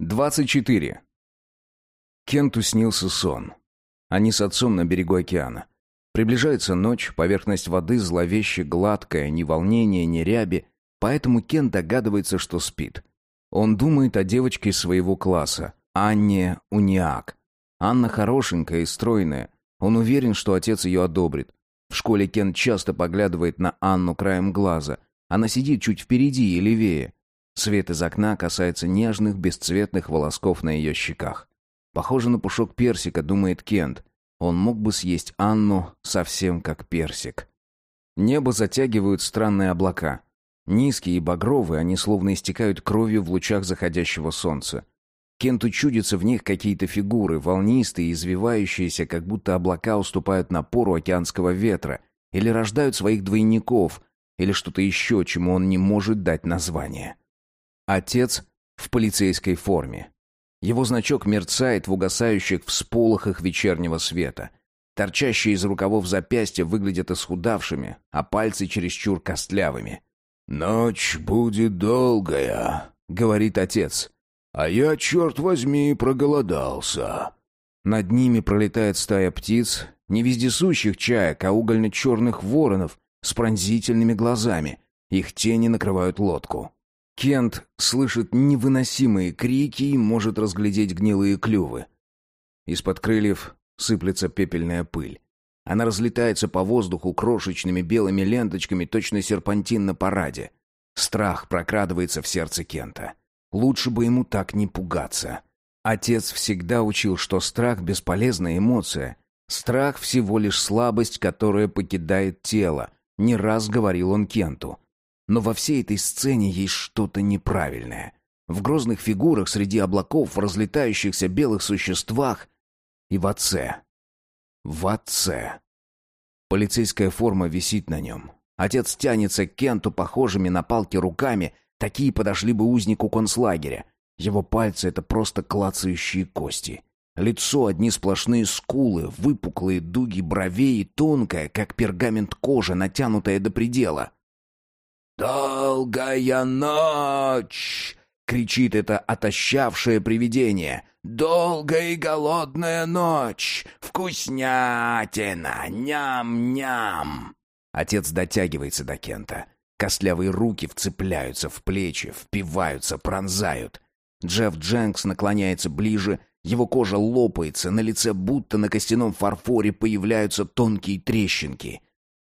24. Кенту снился сон. Они с отцом на берегу океана. Приближается ночь, поверхность воды зловеще гладкая, ни волнения, ни ряби, поэтому Кен догадывается, что спит. Он думает о девочке своего класса, Анне Униак. Анна хорошенькая и стройная. Он уверен, что отец ее одобрит. В школе Кен часто поглядывает на Анну краем глаза. Она сидит чуть впереди и левее. Свет из окна касается нежных, бесцветных волосков на ее щеках. Похоже на пушок персика, думает Кент. Он мог бы съесть Анну совсем как персик. Небо затягивают странные облака. Низкие и багровые, они словно истекают кровью в лучах заходящего солнца. Кенту чудятся в них какие-то фигуры, волнистые, извивающиеся, как будто облака уступают напору океанского ветра, или рождают своих двойников, или что-то еще, чему он не может дать название. Отец в полицейской форме. Его значок мерцает в угасающих всполохах вечернего света. Торчащие из рукавов запястья выглядят исхудавшими, а пальцы чересчур костлявыми. «Ночь будет долгая», — говорит отец. «А я, черт возьми, проголодался». Над ними пролетает стая птиц, не вездесущих чаек, а угольно-черных воронов с пронзительными глазами. Их тени накрывают лодку. Кент слышит невыносимые крики и может разглядеть гнилые клювы. Из-под крыльев сыплется пепельная пыль. Она разлетается по воздуху крошечными белыми ленточками, точно серпантин на параде. Страх прокрадывается в сердце Кента. Лучше бы ему так не пугаться. Отец всегда учил, что страх — бесполезная эмоция. Страх — всего лишь слабость, которая покидает тело. Не раз говорил он Кенту. Но во всей этой сцене есть что-то неправильное. В грозных фигурах среди облаков, в разлетающихся белых существах и в отце. В отце. Полицейская форма висит на нем. Отец тянется к Кенту похожими на палки руками, такие подошли бы узнику концлагеря. Его пальцы — это просто клацающие кости. Лицо — одни сплошные скулы, выпуклые дуги бровей и тонкая, как пергамент кожа, натянутая до предела. «Долгая ночь!» — кричит это отощавшее привидение. «Долгая и голодная ночь! Вкуснятина! Ням-ням!» Отец дотягивается до Кента. Костлявые руки вцепляются в плечи, впиваются, пронзают. Джефф Дженкс наклоняется ближе, его кожа лопается, на лице будто на костяном фарфоре появляются тонкие трещинки.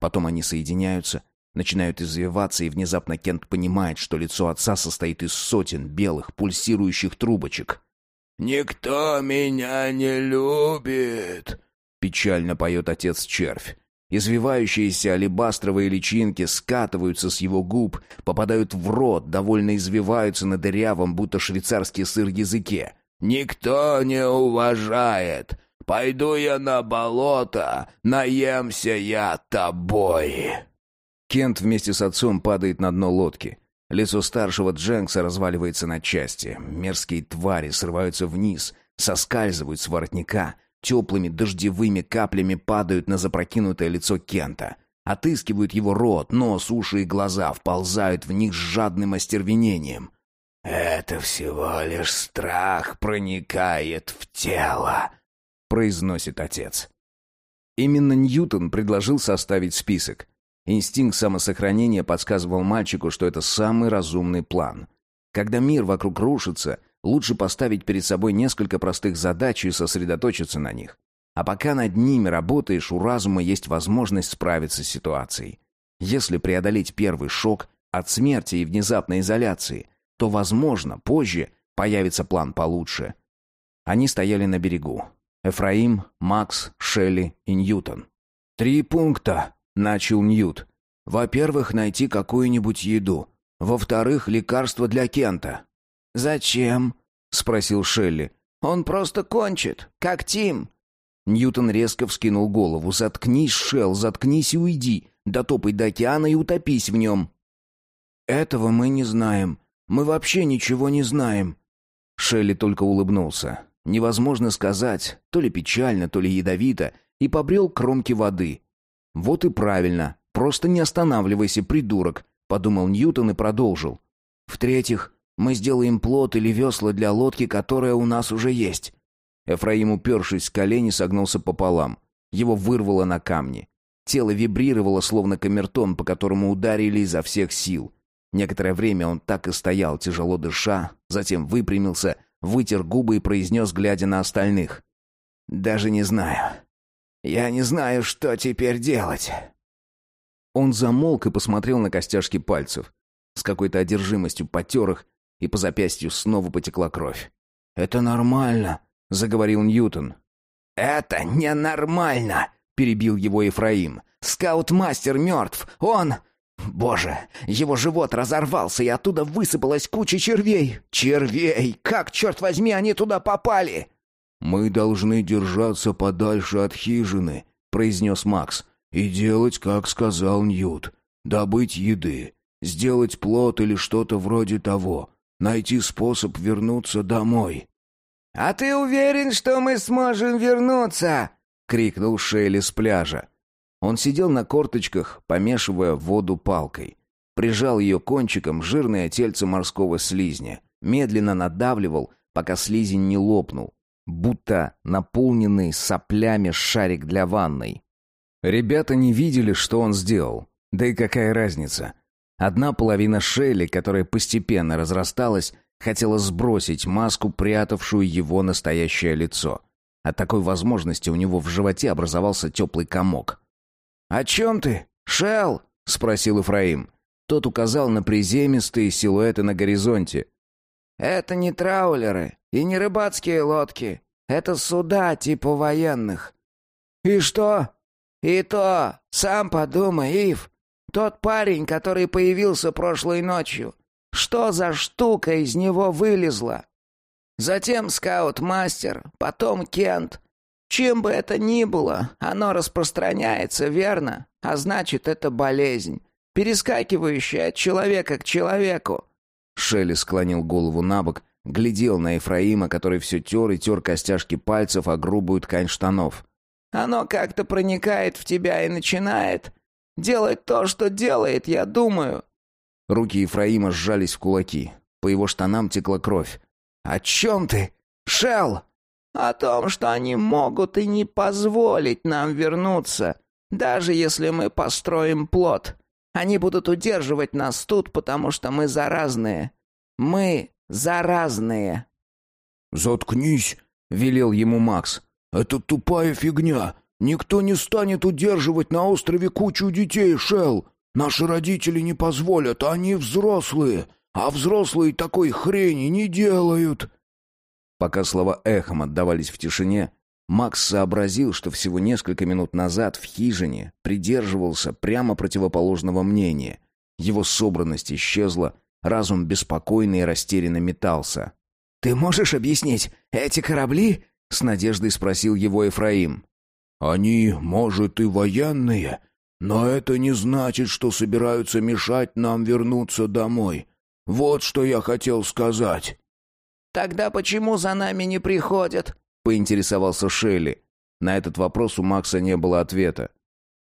Потом они соединяются — Начинают извиваться, и внезапно Кент понимает, что лицо отца состоит из сотен белых пульсирующих трубочек. «Никто меня не любит!» — печально поет отец-червь. Извивающиеся алебастровые личинки скатываются с его губ, попадают в рот, довольно извиваются на дырявом, будто швейцарский сыр языке. «Никто не уважает! Пойду я на болото, наемся я тобой!» Кент вместе с отцом падает на дно лодки. Лицо старшего Дженкса разваливается на части. Мерзкие твари срываются вниз, соскальзывают с воротника, теплыми дождевыми каплями падают на запрокинутое лицо Кента. Отыскивают его рот, нос, уши и глаза, вползают в них с жадным остервенением. «Это всего лишь страх проникает в тело», — произносит отец. Именно Ньютон предложил составить список. Инстинкт самосохранения подсказывал мальчику, что это самый разумный план. Когда мир вокруг рушится, лучше поставить перед собой несколько простых задач и сосредоточиться на них. А пока над ними работаешь, у разума есть возможность справиться с ситуацией. Если преодолеть первый шок от смерти и внезапной изоляции, то, возможно, позже появится план получше. Они стояли на берегу. Эфраим, Макс, Шелли и Ньютон. «Три пункта», — начал Ньют. «Во-первых, найти какую-нибудь еду. Во-вторых, лекарство для Кента». «Зачем?» — спросил Шелли. «Он просто кончит, как Тим». Ньютон резко вскинул голову. «Заткнись, Шелл, заткнись и уйди. Дотопай до океана и утопись в нем». «Этого мы не знаем. Мы вообще ничего не знаем». Шелли только улыбнулся. Невозможно сказать, то ли печально, то ли ядовито, и побрел к кромке воды. «Вот и правильно. Просто не останавливайся, придурок», — подумал Ньютон и продолжил. «В-третьих, Мы сделаем плот или весла для лодки, которая у нас уже есть». Эфраим, упершись в колени, согнулся пополам. Его вырвало на камни. Тело вибрировало, словно камертон, по которому ударили изо всех сил. Некоторое время он так и стоял, тяжело дыша, затем выпрямился, вытер губы и произнес, глядя на остальных. «Даже не знаю. Я не знаю, что теперь делать». Он замолк и посмотрел на костяшки пальцев. С какой-то одержимостью потер их, и по запястью снова потекла кровь. «Это нормально», — заговорил Ньютон. «Это ненормально», — перебил его Ефраим. «Скаут-мастер мертв. Он...» Боже, его живот разорвался, и оттуда высыпалась куча червей. Червей! Как, черт возьми, они туда попали? «Мы должны держаться подальше от хижины», — произнес Макс. «И делать, как сказал Ньют. Добыть еды. Сделать плод или что-то вроде того. Найти способ вернуться домой». «А ты уверен, что мы сможем вернуться?» — крикнул Шелли с пляжа. Он сидел на корточках, помешивая воду палкой. Прижал ее кончиком жирное тельце морского слизня. Медленно надавливал, пока слизень не лопнул. Будто наполненный соплями шарик для ванной. Ребята не видели, что он сделал. Да и какая разница? Одна половина Шелли, которая постепенно разрасталась, хотела сбросить маску, прятавшую его настоящее лицо. От такой возможности у него в животе образовался теплый комок. «О чем ты? Шел?» — спросил Ифраим. Тот указал на приземистые силуэты на горизонте. «Это не траулеры и не рыбацкие лодки. Это суда типа военных». «И что?» «И то, сам подумай, Ив. Тот парень, который появился прошлой ночью. Что за штука из него вылезла? Затем скаут-мастер, потом Кент. Чем бы это ни было, оно распространяется, верно? А значит, это болезнь, перескакивающая от человека к человеку. Шелли склонил голову на бок, глядел на Ефраима, который все тер и тер костяшки пальцев о грубую ткань штанов. «Оно как-то проникает в тебя и начинает делать то, что делает, я думаю». Руки Ефраима сжались в кулаки. По его штанам текла кровь. «О чем ты? Шел!» О том, что они могут и не позволить нам вернуться, даже если мы построим плод. Они будут удерживать нас тут, потому что мы заразные. Мы заразные. «Заткнись», — велел ему Макс. «Это тупая фигня. Никто не станет удерживать на острове кучу детей, Шел. Наши родители не позволят, они взрослые. А взрослые такой хрени не делают». Пока слова эхом отдавались в тишине, Макс сообразил, что всего несколько минут назад в хижине придерживался прямо противоположного мнения. Его собранность исчезла, разум беспокойно и растерянно метался. «Ты можешь объяснить, эти корабли?» — с надеждой спросил его Ефраим. «Они, может, и военные, но это не значит, что собираются мешать нам вернуться домой. Вот что я хотел сказать». «Тогда почему за нами не приходят?» — поинтересовался Шелли. На этот вопрос у Макса не было ответа.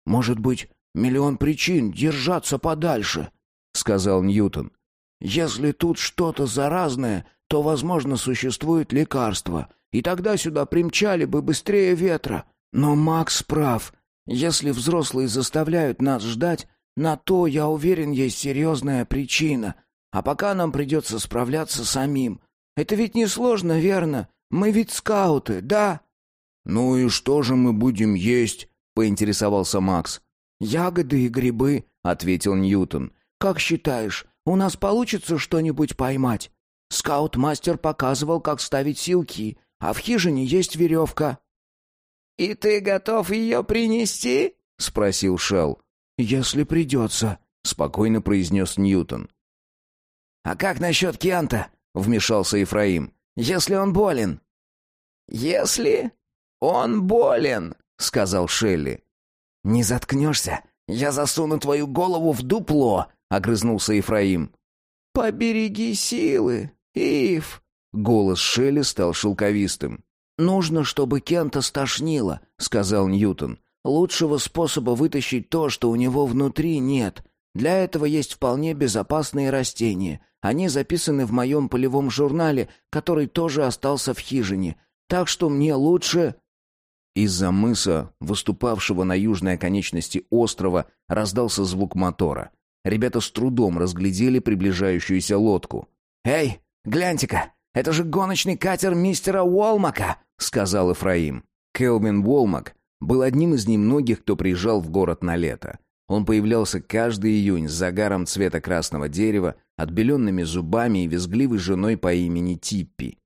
«Может быть, миллион причин держаться подальше», — сказал Ньютон. «Если тут что-то заразное, то, возможно, существует лекарство, и тогда сюда примчали бы быстрее ветра. Но Макс прав. Если взрослые заставляют нас ждать, на то, я уверен, есть серьезная причина. А пока нам придется справляться самим. Это ведь несложно, верно? Мы ведь скауты, да?» «Ну и что же мы будем есть?» — поинтересовался Макс. «Ягоды и грибы», — ответил Ньютон. «Как считаешь, у нас получится что-нибудь поймать? Скаут-мастер показывал, как ставить силки, а в хижине есть веревка». «И ты готов ее принести?» — спросил Шелл. «Если придется», — спокойно произнес Ньютон. «А как насчет Кента?» — вмешался Ефраим. «Если он болен». «Если он болен», — сказал Шелли. «Не заткнешься? Я засуну твою голову в дупло», — огрызнулся Ефраим. «Побереги силы, Ив». Голос Шелли стал шелковистым. «Нужно, чтобы Кента стошнило», — сказал Ньютон. «Лучшего способа вытащить то, что у него внутри, нет. Для этого есть вполне безопасные растения. Они записаны в моем полевом журнале, который тоже остался в хижине. Так что мне лучше...» Из-за мыса, выступавшего на южной оконечности острова, раздался звук мотора. Ребята с трудом разглядели приближающуюся лодку. «Эй, гляньте-ка, это же гоночный катер мистера Уолмака!» — сказал Эфраим. Келвин Уолмак был одним из немногих, кто приезжал в город на лето. Он появлялся каждый июнь с загаром цвета красного дерева, отбеленными зубами и визгливой женой по имени Типпи.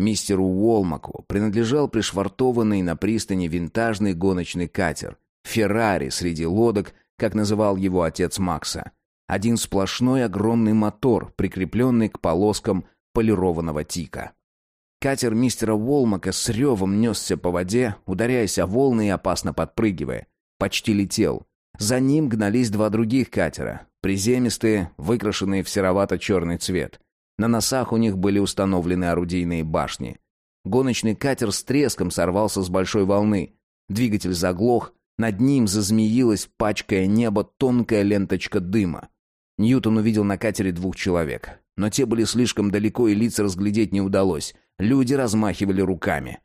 Мистеру Уолмаку принадлежал пришвартованный на пристани винтажный гоночный катер «Феррари» среди лодок, как называл его отец Макса. Один сплошной огромный мотор, прикрепленный к полоскам полированного тика. Катер мистера Уолмака с ревом несся по воде, ударяясь о волны и опасно подпрыгивая. Почти летел. За ним гнались два других катера, приземистые, выкрашенные в серовато-черный цвет. На носах у них были установлены орудийные башни. Гоночный катер с треском сорвался с большой волны. Двигатель заглох, над ним зазмеилась, пачкая небо, тонкая ленточка дыма. Ньютон увидел на катере двух человек. Но те были слишком далеко, и лица разглядеть не удалось. Люди размахивали руками.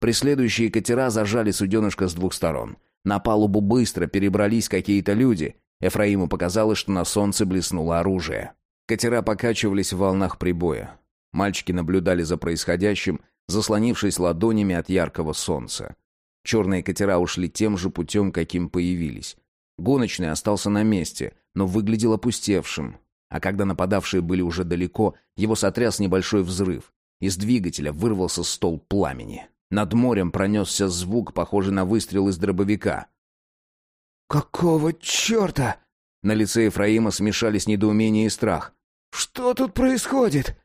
Преследующие катера зажали суденышко с двух сторон. На палубу быстро перебрались какие-то люди. Эфраиму показалось, что на солнце блеснуло оружие. Катера покачивались в волнах прибоя. Мальчики наблюдали за происходящим, заслонившись ладонями от яркого солнца. Черные катера ушли тем же путем, каким появились. Гоночный остался на месте, но выглядел опустевшим. А когда нападавшие были уже далеко, его сотряс небольшой взрыв. Из двигателя вырвался стол пламени. Над морем пронесся звук, похожий на выстрел из дробовика. «Какого черта?» На лице Ефраима смешались недоумение и страх. Что тут происходит?»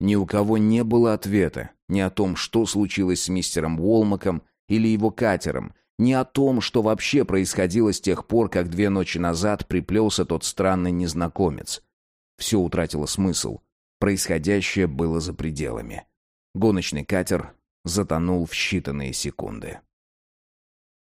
Ни у кого не было ответа ни о том, что случилось с мистером Уолмаком или его катером, ни о том, что вообще происходило с тех пор, как две ночи назад приплелся тот странный незнакомец. Все утратило смысл. Происходящее было за пределами. Гоночный катер затонул в считанные секунды.